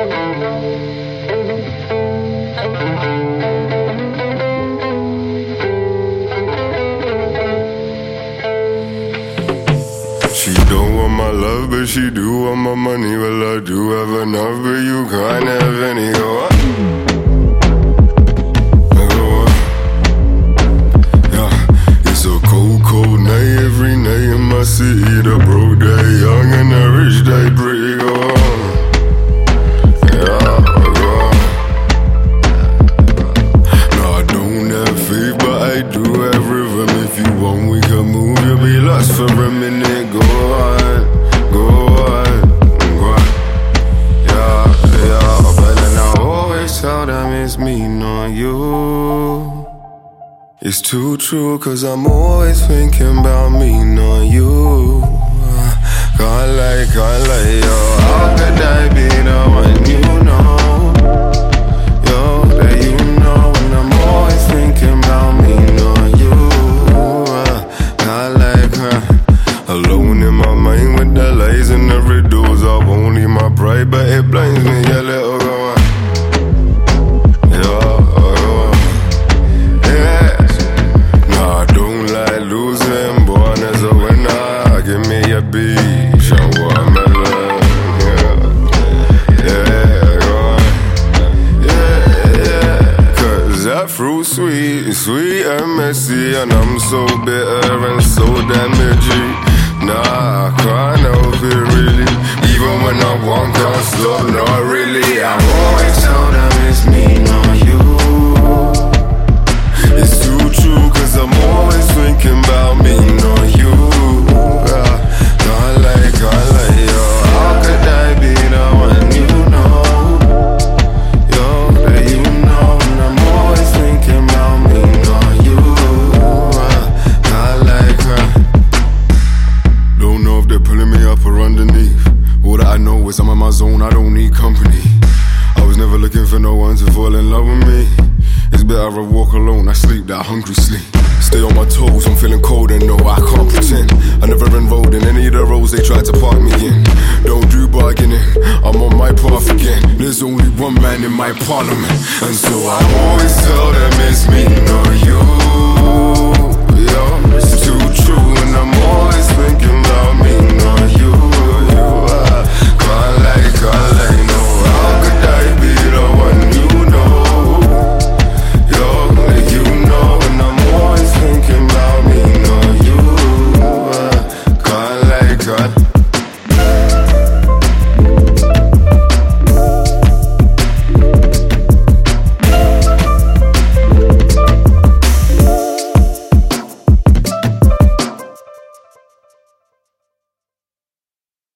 She don't want my love, but she do want my money. Well, I do have enough, but you can't have any. Go on. Go on. Yeah, it's a cold, cold night every night in my city. The broke day young and the rich day pretty. Go on. Them me, not you. It's too true, cause I'm always thinking born as a winner. Give me a beach and watermelon. Yeah, yeah. Yeah, yeah. Cause that fruit sweet, sweet and messy, and I'm so bitter and so edgy. Nah, I can't help it really. Even when I want, can't stop, not really. I my zone, I don't need company. I was never looking for no one to fall in love with me. It's better I walk alone, I sleep that hungry sleep. Stay on my toes, I'm feeling cold and no, I can't pretend. I never enrolled in any of the roles they tried to park me in. Don't do bargaining, I'm on my path again. There's only one man in my parliament, and so I always tell them it's me, not you.